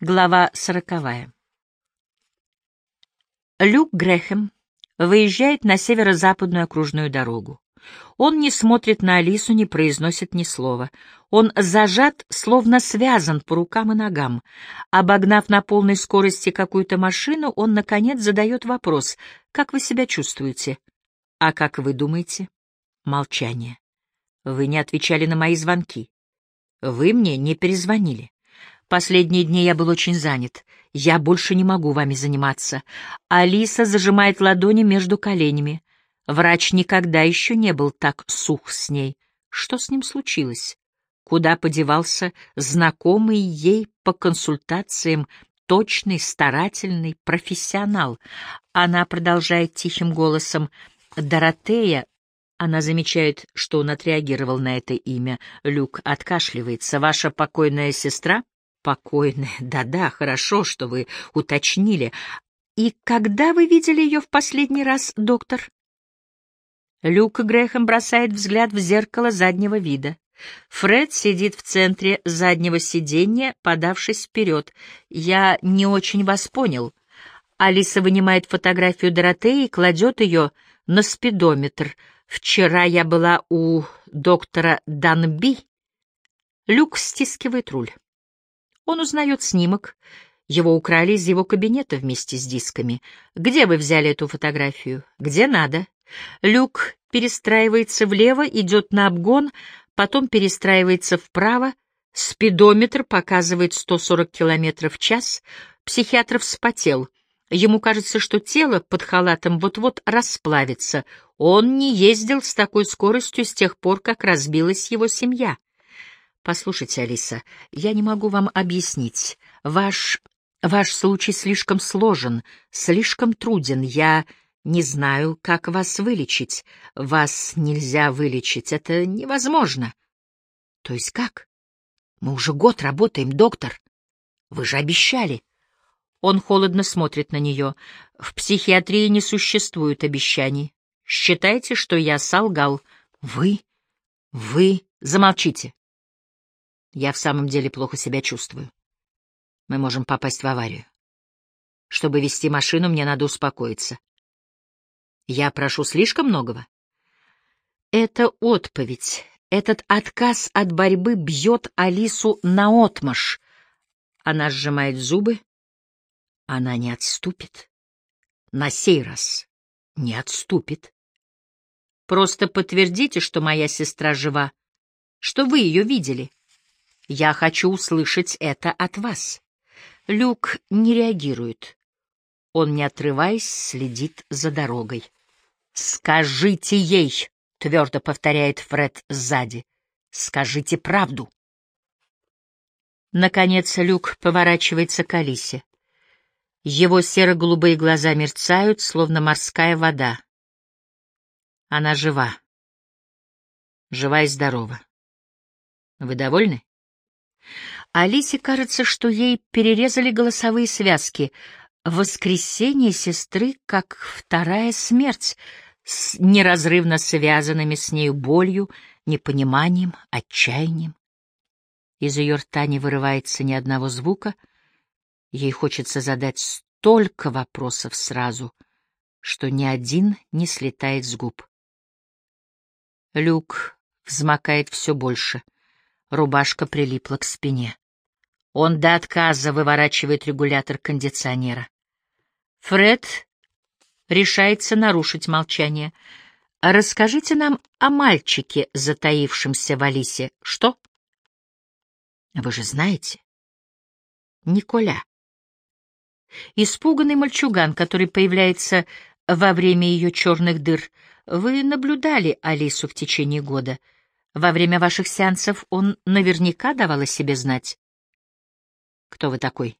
Глава сороковая. Люк Грэхэм выезжает на северо-западную окружную дорогу. Он не смотрит на Алису, не произносит ни слова. Он зажат, словно связан по рукам и ногам. Обогнав на полной скорости какую-то машину, он, наконец, задает вопрос. «Как вы себя чувствуете?» «А как вы думаете?» Молчание. «Вы не отвечали на мои звонки. Вы мне не перезвонили. Последние дни я был очень занят. Я больше не могу вами заниматься. Алиса зажимает ладони между коленями. Врач никогда еще не был так сух с ней. Что с ним случилось? Куда подевался знакомый ей по консультациям точный, старательный профессионал? Она продолжает тихим голосом. «Доротея она замечает, что он отреагировал на это имя. Люк откашливается. «Ваша покойная сестра?» «Покойная. Да-да, хорошо, что вы уточнили. И когда вы видели ее в последний раз, доктор?» Люк Грехом бросает взгляд в зеркало заднего вида. Фред сидит в центре заднего сиденья, подавшись вперед. «Я не очень вас понял». Алиса вынимает фотографию Доротеи и кладет ее на спидометр — Вчера я была у доктора Данби. Люк стискивает руль. Он узнает снимок. Его украли из его кабинета вместе с дисками. Где вы взяли эту фотографию? Где надо? Люк перестраивается влево, идет на обгон, потом перестраивается вправо. Спидометр показывает 140 км в час. Психиатр вспотел. Ему кажется, что тело под халатом вот-вот расплавится. Он не ездил с такой скоростью с тех пор, как разбилась его семья. Послушайте, Алиса, я не могу вам объяснить. Ваш... ваш случай слишком сложен, слишком труден. Я не знаю, как вас вылечить. Вас нельзя вылечить, это невозможно. То есть как? Мы уже год работаем, доктор. Вы же обещали. Он холодно смотрит на нее. В психиатрии не существует обещаний. Считайте, что я солгал. Вы? Вы? Замолчите. Я в самом деле плохо себя чувствую. Мы можем попасть в аварию. Чтобы вести машину, мне надо успокоиться. Я прошу слишком многого. Это отповедь. Этот отказ от борьбы бьет Алису наотмашь. Она сжимает зубы, она не отступит. На сей раз не отступит. Просто подтвердите, что моя сестра жива, что вы ее видели. Я хочу услышать это от вас. Люк не реагирует. Он, не отрываясь, следит за дорогой. «Скажите ей!» — твердо повторяет Фред сзади. «Скажите правду!» Наконец Люк поворачивается к Алисе. Его серо-голубые глаза мерцают, словно морская вода. Она жива. Жива и здорова. Вы довольны? Алисе кажется, что ей перерезали голосовые связки. Воскресение сестры как вторая смерть, с неразрывно связанными с нею болью, непониманием, отчаянием. Из ее рта не вырывается ни одного звука — Ей хочется задать столько вопросов сразу, что ни один не слетает с губ. Люк взмокает все больше. Рубашка прилипла к спине. Он до отказа выворачивает регулятор кондиционера. Фред решается нарушить молчание. «Расскажите нам о мальчике, затаившемся в Алисе. Что?» «Вы же знаете?» «Николя. Испуганный мальчуган, который появляется во время ее черных дыр. Вы наблюдали Алису в течение года. Во время ваших сеансов он наверняка давал о себе знать. Кто вы такой?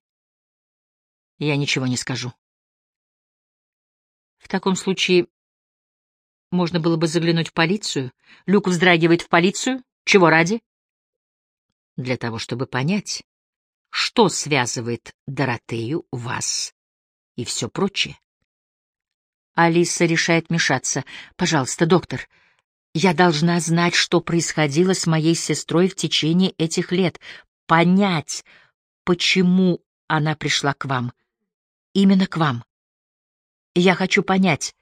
Я ничего не скажу. В таком случае можно было бы заглянуть в полицию. Люк вздрагивает в полицию. Чего ради? Для того, чтобы понять, что связывает Доротею, вас и все прочее. Алиса решает мешаться. «Пожалуйста, доктор, я должна знать, что происходило с моей сестрой в течение этих лет, понять, почему она пришла к вам. Именно к вам. Я хочу понять,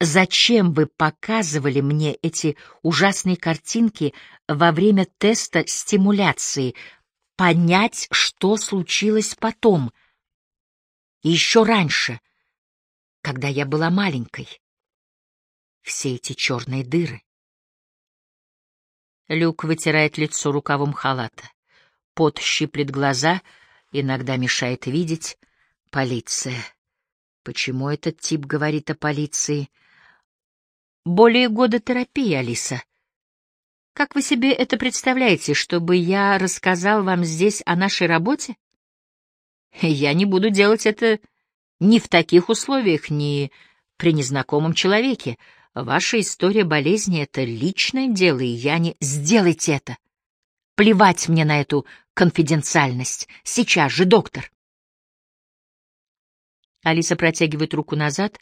зачем вы показывали мне эти ужасные картинки во время теста стимуляции, понять, что случилось потом, еще раньше, когда я была маленькой. Все эти черные дыры. Люк вытирает лицо рукавом халата. Пот щиплет глаза, иногда мешает видеть. Полиция. Почему этот тип говорит о полиции? Более года терапии, Алиса. Как вы себе это представляете, чтобы я рассказал вам здесь о нашей работе? Я не буду делать это ни в таких условиях, ни при незнакомом человеке. Ваша история болезни — это личное дело, и я не... Сделайте это! Плевать мне на эту конфиденциальность. Сейчас же, доктор. Алиса протягивает руку назад,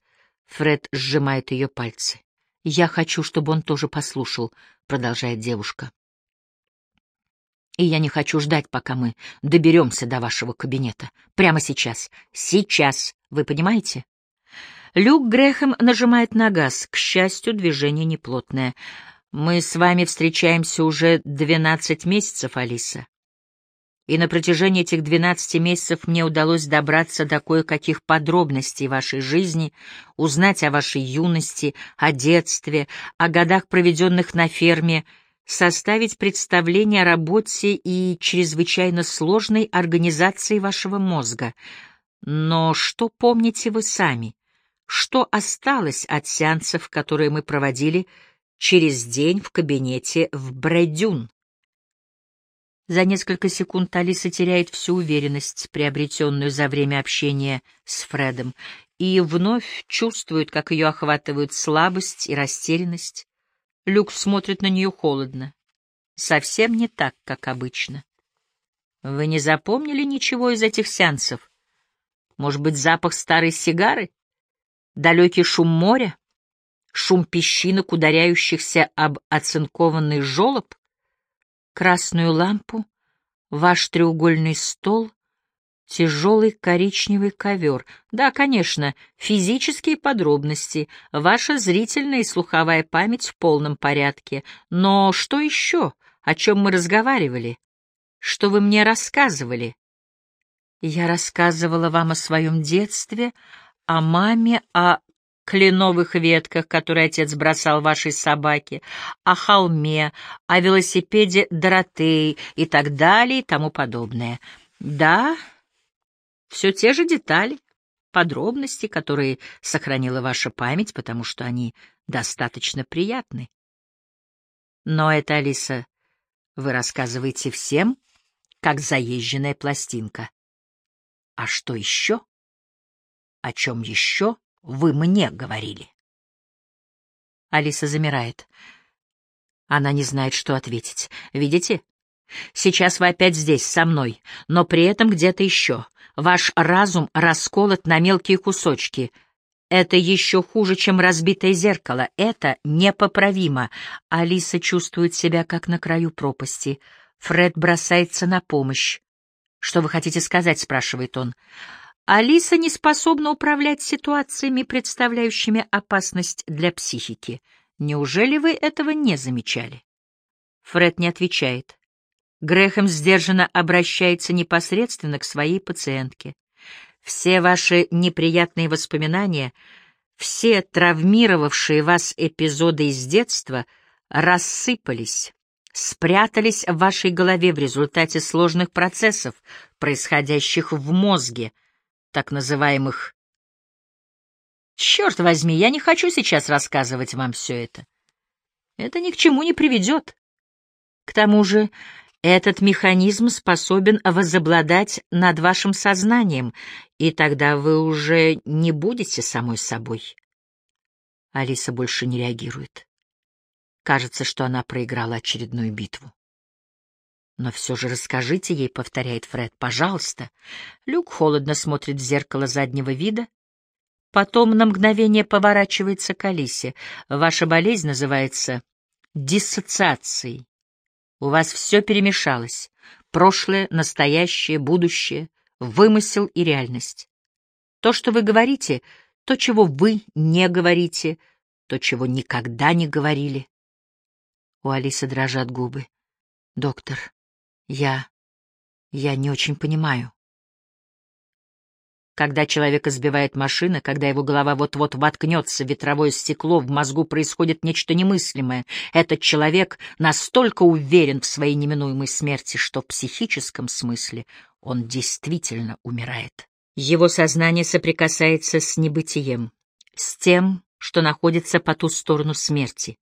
Фред сжимает ее пальцы. «Я хочу, чтобы он тоже послушал», — продолжает девушка. «И я не хочу ждать, пока мы доберемся до вашего кабинета. Прямо сейчас. Сейчас. Вы понимаете?» Люк Грэхэм нажимает на газ. К счастью, движение неплотное. «Мы с вами встречаемся уже двенадцать месяцев, Алиса. И на протяжении этих двенадцати месяцев мне удалось добраться до кое-каких подробностей вашей жизни, узнать о вашей юности, о детстве, о годах, проведенных на ферме, составить представление о работе и чрезвычайно сложной организации вашего мозга. Но что помните вы сами? Что осталось от сеансов, которые мы проводили через день в кабинете в Брэдюн. За несколько секунд Алиса теряет всю уверенность, приобретенную за время общения с Фредом, и вновь чувствует, как ее охватывают слабость и растерянность. Люк смотрит на нее холодно. Совсем не так, как обычно. Вы не запомнили ничего из этих сеансов? Может быть, запах старой сигары? Далекий шум моря, шум песчинок, ударяющихся об оцинкованный жолоб, красную лампу, ваш треугольный стол, тяжелый коричневый ковер. Да, конечно, физические подробности, ваша зрительная и слуховая память в полном порядке. Но что еще, о чем мы разговаривали? Что вы мне рассказывали? Я рассказывала вам о своем детстве, о маме, о кленовых ветках, которые отец бросал вашей собаке, о холме, о велосипеде Доротеи и так далее и тому подобное. Да, все те же детали, подробности, которые сохранила ваша память, потому что они достаточно приятны. Но это, Алиса, вы рассказываете всем, как заезженная пластинка. А что еще? О чем еще вы мне говорили? Алиса замирает. Она не знает, что ответить. Видите? Сейчас вы опять здесь, со мной, но при этом где-то еще. Ваш разум расколот на мелкие кусочки. Это еще хуже, чем разбитое зеркало. Это непоправимо. Алиса чувствует себя как на краю пропасти. Фред бросается на помощь. «Что вы хотите сказать?» — спрашивает он. Алиса не способна управлять ситуациями, представляющими опасность для психики. Неужели вы этого не замечали? Фред не отвечает. Грехом сдержанно обращается непосредственно к своей пациентке. Все ваши неприятные воспоминания, все травмировавшие вас эпизоды из детства рассыпались, спрятались в вашей голове в результате сложных процессов, происходящих в мозге, так называемых... Черт возьми, я не хочу сейчас рассказывать вам все это. Это ни к чему не приведет. К тому же этот механизм способен возобладать над вашим сознанием, и тогда вы уже не будете самой собой. Алиса больше не реагирует. Кажется, что она проиграла очередную битву. Но все же расскажите ей, — повторяет Фред, — пожалуйста. Люк холодно смотрит в зеркало заднего вида. Потом на мгновение поворачивается к Алисе. Ваша болезнь называется диссоциацией. У вас все перемешалось. Прошлое, настоящее, будущее. вымысел и реальность. То, что вы говорите, то, чего вы не говорите, то, чего никогда не говорили. У Алисы дрожат губы. Доктор, я... я не очень понимаю. Когда человека сбивает машина, когда его голова вот-вот воткнется в ветровое стекло, в мозгу происходит нечто немыслимое. Этот человек настолько уверен в своей неминуемой смерти, что в психическом смысле он действительно умирает. Его сознание соприкасается с небытием, с тем, что находится по ту сторону смерти,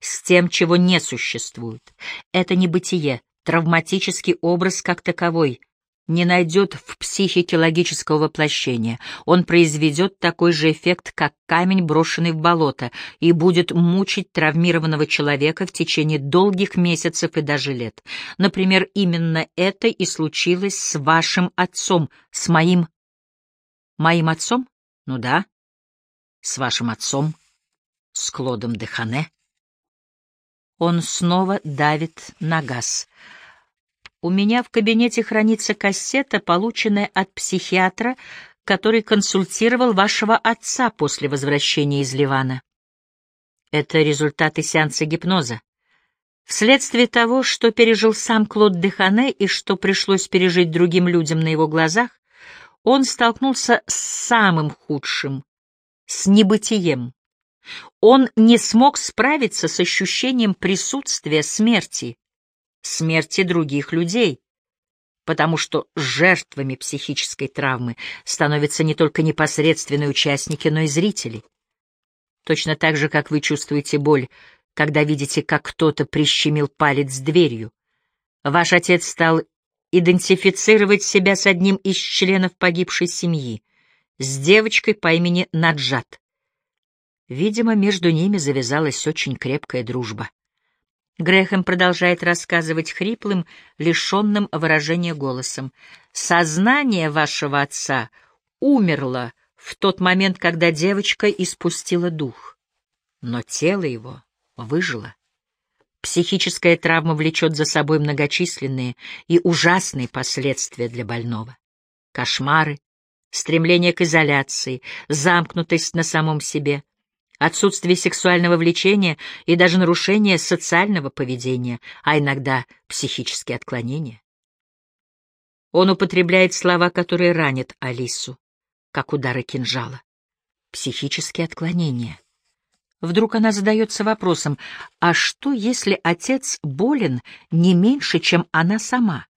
с тем, чего не существует. Это небытие, травматический образ как таковой, не найдет в психике логического воплощения. Он произведет такой же эффект, как камень, брошенный в болото, и будет мучить травмированного человека в течение долгих месяцев и даже лет. Например, именно это и случилось с вашим отцом, с моим... Моим отцом? Ну да. С вашим отцом, с Клодом Дехане. Он снова давит на газ — у меня в кабинете хранится кассета, полученная от психиатра, который консультировал вашего отца после возвращения из Ливана. Это результаты сеанса гипноза. Вследствие того, что пережил сам Клод Дехане и что пришлось пережить другим людям на его глазах, он столкнулся с самым худшим, с небытием. Он не смог справиться с ощущением присутствия смерти, смерти других людей, потому что жертвами психической травмы становятся не только непосредственные участники, но и зрители. Точно так же, как вы чувствуете боль, когда видите, как кто-то прищемил палец дверью. Ваш отец стал идентифицировать себя с одним из членов погибшей семьи, с девочкой по имени Наджат. Видимо, между ними завязалась очень крепкая дружба. Грэхэм продолжает рассказывать хриплым, лишенным выражения голосом. «Сознание вашего отца умерло в тот момент, когда девочка испустила дух, но тело его выжило. Психическая травма влечет за собой многочисленные и ужасные последствия для больного. Кошмары, стремление к изоляции, замкнутость на самом себе — отсутствие сексуального влечения и даже нарушение социального поведения, а иногда психические отклонения. Он употребляет слова, которые ранят Алису, как удары кинжала. Психические отклонения. Вдруг она задается вопросом, а что, если отец болен не меньше, чем она сама?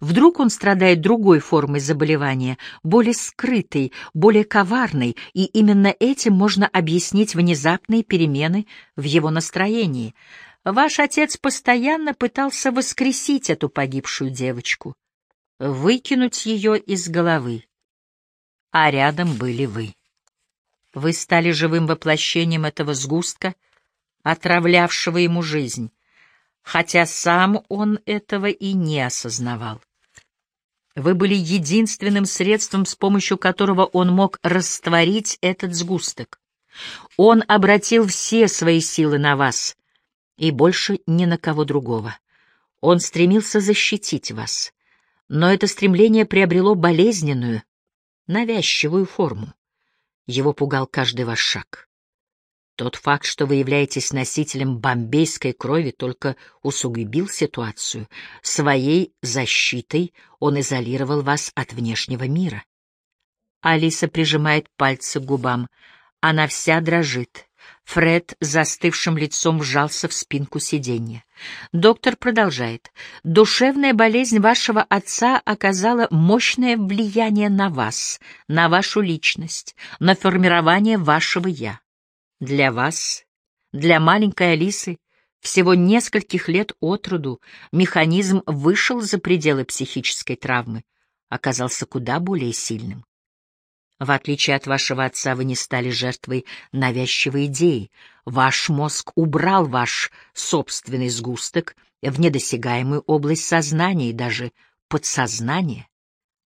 Вдруг он страдает другой формой заболевания, более скрытой, более коварной, и именно этим можно объяснить внезапные перемены в его настроении. Ваш отец постоянно пытался воскресить эту погибшую девочку, выкинуть ее из головы. А рядом были вы. Вы стали живым воплощением этого сгустка, отравлявшего ему жизнь хотя сам он этого и не осознавал. Вы были единственным средством, с помощью которого он мог растворить этот сгусток. Он обратил все свои силы на вас и больше ни на кого другого. Он стремился защитить вас, но это стремление приобрело болезненную, навязчивую форму. Его пугал каждый ваш шаг. Тот факт, что вы являетесь носителем бомбейской крови, только усугубил ситуацию. Своей защитой он изолировал вас от внешнего мира. Алиса прижимает пальцы к губам. Она вся дрожит. Фред застывшим лицом вжался в спинку сиденья. Доктор продолжает. «Душевная болезнь вашего отца оказала мощное влияние на вас, на вашу личность, на формирование вашего «я». Для вас, для маленькой Алисы, всего нескольких лет от роду, механизм вышел за пределы психической травмы, оказался куда более сильным. В отличие от вашего отца, вы не стали жертвой навязчивой идеи. Ваш мозг убрал ваш собственный сгусток в недосягаемую область сознания и даже подсознания.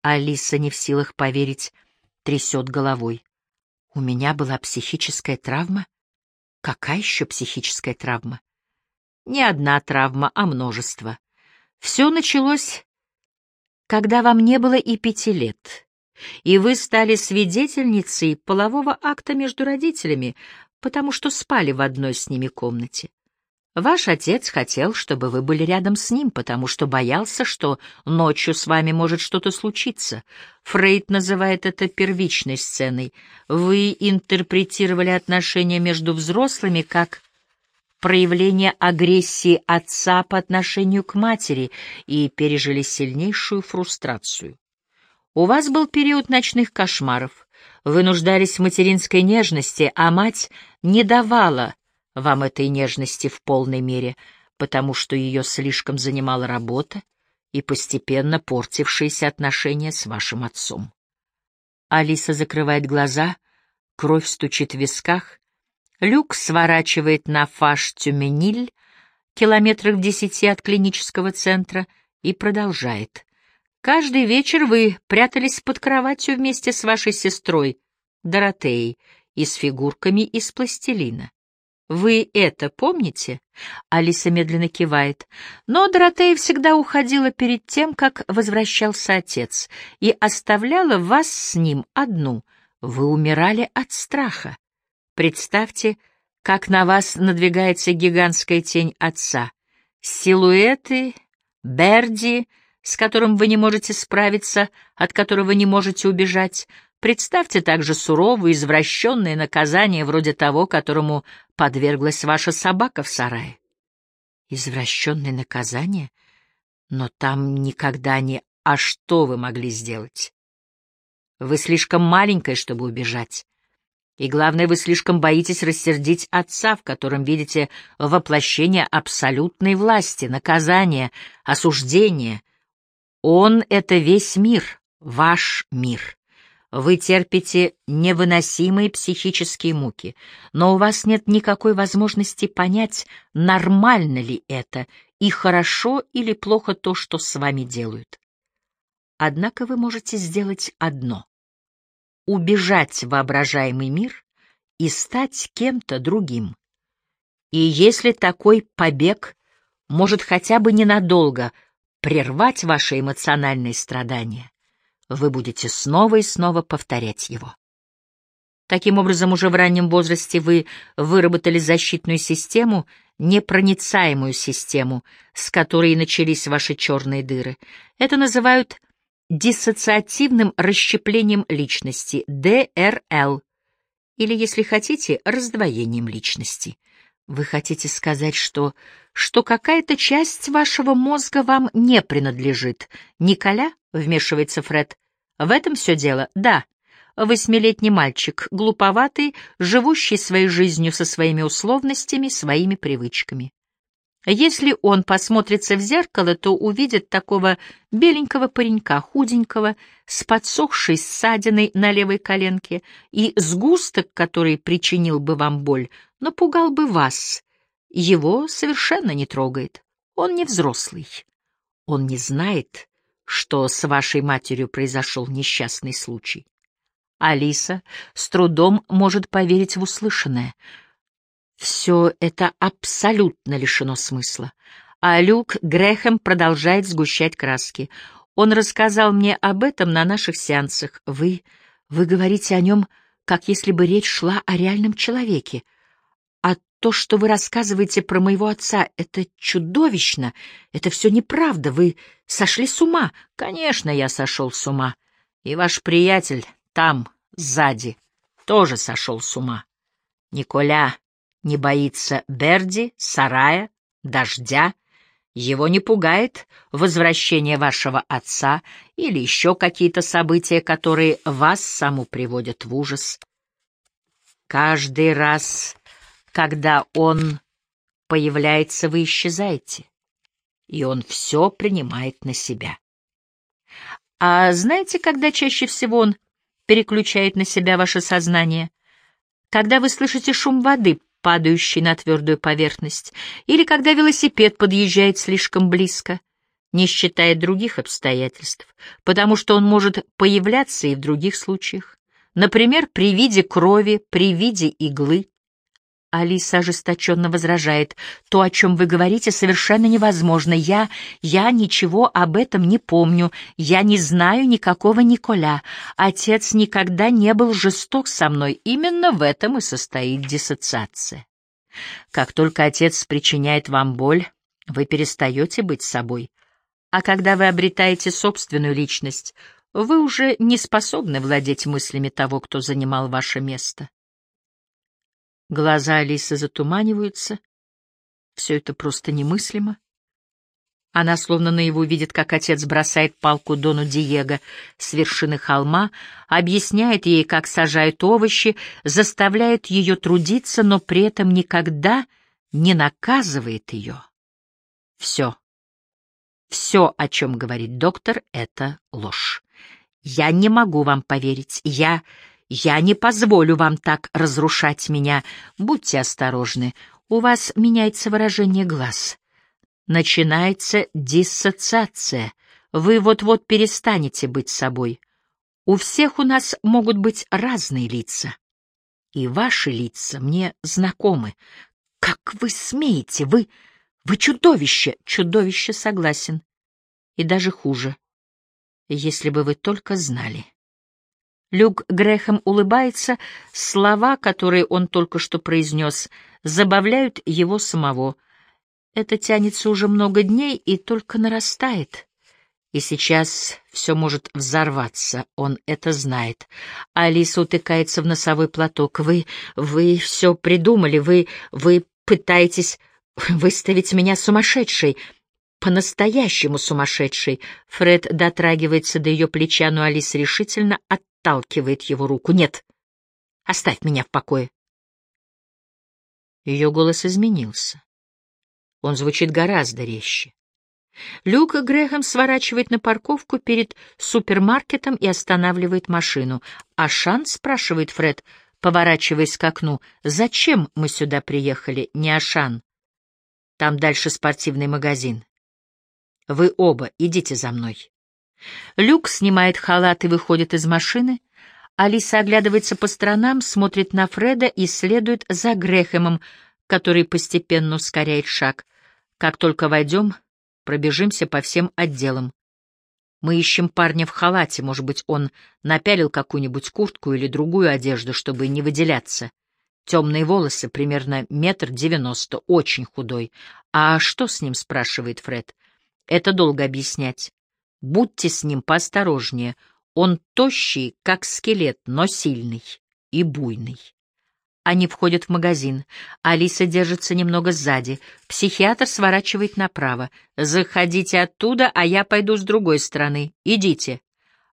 Алиса не в силах поверить, трясет головой. У меня была психическая травма? Какая еще психическая травма? Не одна травма, а множество. Все началось, когда вам не было и пяти лет, и вы стали свидетельницей полового акта между родителями, потому что спали в одной с ними комнате. Ваш отец хотел, чтобы вы были рядом с ним, потому что боялся, что ночью с вами может что-то случиться. Фрейд называет это первичной сценой. Вы интерпретировали отношения между взрослыми как проявление агрессии отца по отношению к матери и пережили сильнейшую фрустрацию. У вас был период ночных кошмаров. Вы нуждались в материнской нежности, а мать не давала вам этой нежности в полной мере, потому что ее слишком занимала работа и постепенно портившиеся отношения с вашим отцом. Алиса закрывает глаза, кровь стучит в висках, Люк сворачивает на Фаш-Тюмениль, километрах в десяти от клинического центра, и продолжает. Каждый вечер вы прятались под кроватью вместе с вашей сестрой, Доротеей, и с фигурками из пластилина. Вы это помните? Алиса медленно кивает. Но Доротея всегда уходила перед тем, как возвращался отец, и оставляла вас с ним одну. Вы умирали от страха. Представьте, как на вас надвигается гигантская тень отца. Силуэты, Берди, с которым вы не можете справиться, от которого не можете убежать, Представьте также суровое, извращенное наказание, вроде того, которому подверглась ваша собака в сарае. Извращенное наказание? Но там никогда не «а что вы могли сделать?» Вы слишком маленькая, чтобы убежать. И главное, вы слишком боитесь рассердить отца, в котором видите воплощение абсолютной власти, наказания, осуждения. Он — это весь мир, ваш мир. Вы терпите невыносимые психические муки, но у вас нет никакой возможности понять, нормально ли это и хорошо или плохо то, что с вами делают. Однако вы можете сделать одно — убежать в воображаемый мир и стать кем-то другим. И если такой побег может хотя бы ненадолго прервать ваши эмоциональные страдания, вы будете снова и снова повторять его. Таким образом, уже в раннем возрасте вы выработали защитную систему, непроницаемую систему, с которой начались ваши черные дыры. Это называют диссоциативным расщеплением личности, ДРЛ, или, если хотите, раздвоением личности. Вы хотите сказать, что, что какая-то часть вашего мозга вам не принадлежит. Николя, — вмешивается Фред, — в этом все дело? Да. Восьмилетний мальчик, глуповатый, живущий своей жизнью со своими условностями, своими привычками. Если он посмотрится в зеркало, то увидит такого беленького паренька, худенького, с подсохшей ссадиной на левой коленке, и сгусток, который причинил бы вам боль, напугал бы вас. Его совершенно не трогает. Он не взрослый. Он не знает, что с вашей матерью произошел несчастный случай. Алиса с трудом может поверить в услышанное — все это абсолютно лишено смысла. А Люк Грэхэм продолжает сгущать краски. Он рассказал мне об этом на наших сеансах. Вы... вы говорите о нем, как если бы речь шла о реальном человеке. То, что вы рассказываете про моего отца, это чудовищно. Это все неправда. Вы сошли с ума. Конечно, я сошел с ума. И ваш приятель там, сзади, тоже сошел с ума. Николя, не боится Берди, сарая, дождя, его не пугает возвращение вашего отца или еще какие-то события, которые вас саму приводят в ужас. Каждый раз, когда он появляется, вы исчезаете, и он все принимает на себя. А знаете, когда чаще всего он переключает на себя ваше сознание? Когда вы слышите шум воды падающий на твердую поверхность, или когда велосипед подъезжает слишком близко, не считая других обстоятельств, потому что он может появляться и в других случаях, например, при виде крови, при виде иглы. Алиса ожесточенно возражает. «То, о чем вы говорите, совершенно невозможно. Я... я ничего об этом не помню. Я не знаю никакого Николя. Отец никогда не был жесток со мной. Именно в этом и состоит диссоциация. Как только отец причиняет вам боль, вы перестаете быть собой. А когда вы обретаете собственную личность, вы уже не способны владеть мыслями того, кто занимал ваше место. Глаза Алисы затуманиваются. Все это просто немыслимо. Она словно наяву видит, как отец бросает палку Дону Диего с вершины холма, объясняет ей, как сажают овощи, заставляет ее трудиться, но при этом никогда не наказывает ее. Все. Все, о чем говорит доктор, — это ложь. Я не могу вам поверить. Я... Я не позволю вам так разрушать меня. Будьте осторожны. У вас меняется выражение глаз. Начинается диссоциация. Вы вот-вот перестанете быть собой. У всех у нас могут быть разные лица. И ваши лица мне знакомы. Как вы смеете? Вы... Вы чудовище! Чудовище согласен. И даже хуже. Если бы вы только знали. Люк Грехем улыбается, слова, которые он только что произнес, забавляют его самого. Это тянется уже много дней и только нарастает. И сейчас все может взорваться, он это знает. Алиса утыкается в носовой платок. «Вы... вы все придумали, вы... вы пытаетесь выставить меня сумасшедшей» по-настоящему сумасшедшей. Фред дотрагивается до ее плеча, но Алиса решительно отталкивает его руку. «Нет, оставь меня в покое». Ее голос изменился. Он звучит гораздо резче. Люк Грэхэм сворачивает на парковку перед супермаркетом и останавливает машину. «А Шан?» — спрашивает Фред, поворачиваясь к окну. «Зачем мы сюда приехали, не Ашан? Там дальше спортивный магазин. Вы оба идите за мной. Люк снимает халат и выходит из машины. Алиса оглядывается по сторонам, смотрит на Фреда и следует за Грехемом, который постепенно ускоряет шаг. Как только войдем, пробежимся по всем отделам. Мы ищем парня в халате, может быть, он напялил какую-нибудь куртку или другую одежду, чтобы не выделяться. Темные волосы, примерно метр девяносто, очень худой. «А что с ним?» — спрашивает Фред. Это долго объяснять. Будьте с ним поосторожнее. Он тощий, как скелет, но сильный и буйный. Они входят в магазин. Алиса держится немного сзади. Психиатр сворачивает направо. «Заходите оттуда, а я пойду с другой стороны. Идите».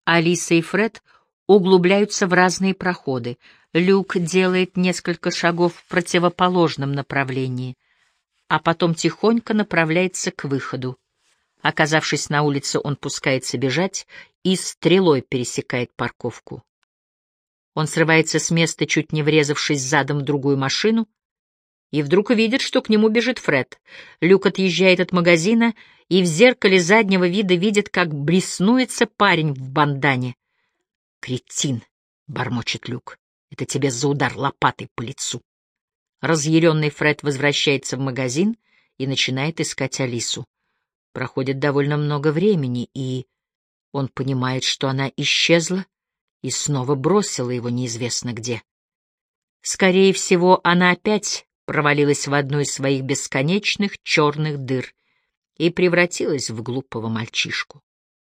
Алиса и Фред углубляются в разные проходы. Люк делает несколько шагов в противоположном направлении, а потом тихонько направляется к выходу. Оказавшись на улице, он пускается бежать и стрелой пересекает парковку. Он срывается с места, чуть не врезавшись задом в другую машину, и вдруг видит, что к нему бежит Фред. Люк отъезжает от магазина и в зеркале заднего вида видит, как бреснуется парень в бандане. «Кретин!» — бормочет Люк. «Это тебе за удар лопатой по лицу!» Разъяренный Фред возвращается в магазин и начинает искать Алису. Проходит довольно много времени, и он понимает, что она исчезла и снова бросила его неизвестно где. Скорее всего, она опять провалилась в одну из своих бесконечных черных дыр и превратилась в глупого мальчишку.